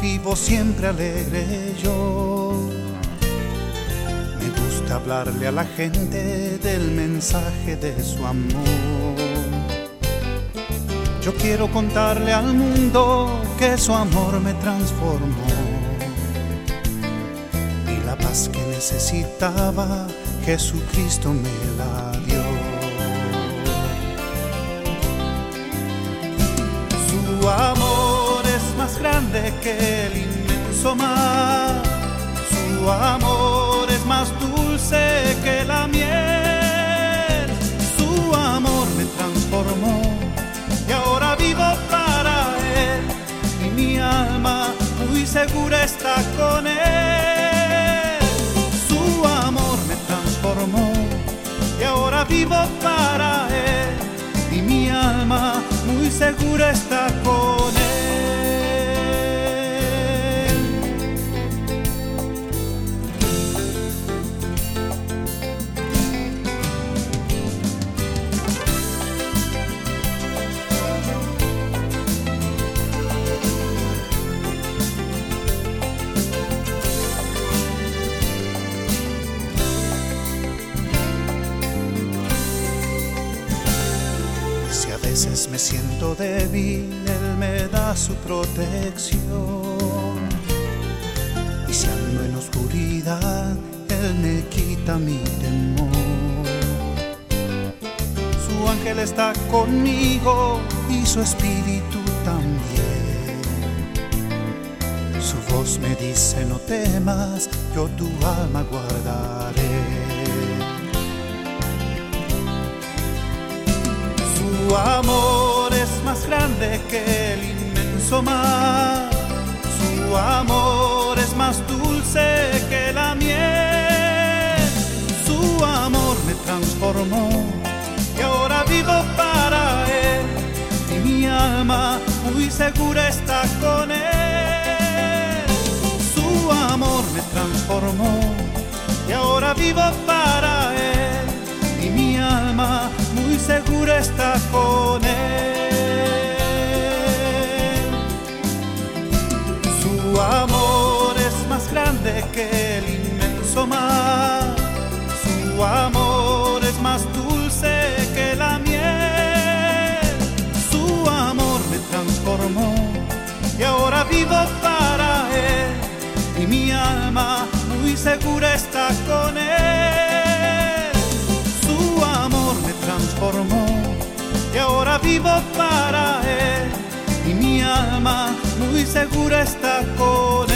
vivo siempre alegre yo. Me gusta hablarle a la gente del mensaje de su amor. Yo quiero contarle al mundo que su amor me transformó. Y la paz que necesitaba, Jesucristo me la que el inmenso mar. Su amor es más dulce que la miel. Su amor me transformó y ahora vivo para Él. Y mi alma muy segura está con Él. Su amor me transformó y ahora vivo para Él. Y mi alma muy segura está con Él. Si a veces me siento débil, Él me da su protección. Y si ando en oscuridad, Él me quita mi temor. Su ángel está conmigo y su espíritu también. Su voz me dice no temas, yo tu alma guardaré. Su amor es más grande que el inmenso mar. Su amor es más dulce que la miel. Su amor me transformó y ahora vivo para Él. Y mi alma muy segura está con Él. Su amor me transformó y ahora vivo para Él. Amor es más grande que el inmenso mar. Su amor es más dulce que la miel. Su amor me transformó y ahora vivo para Él. Y mi alma muy segura está con Él. Su amor me transformó y ahora vivo para Él. Y mi alma muy segura está con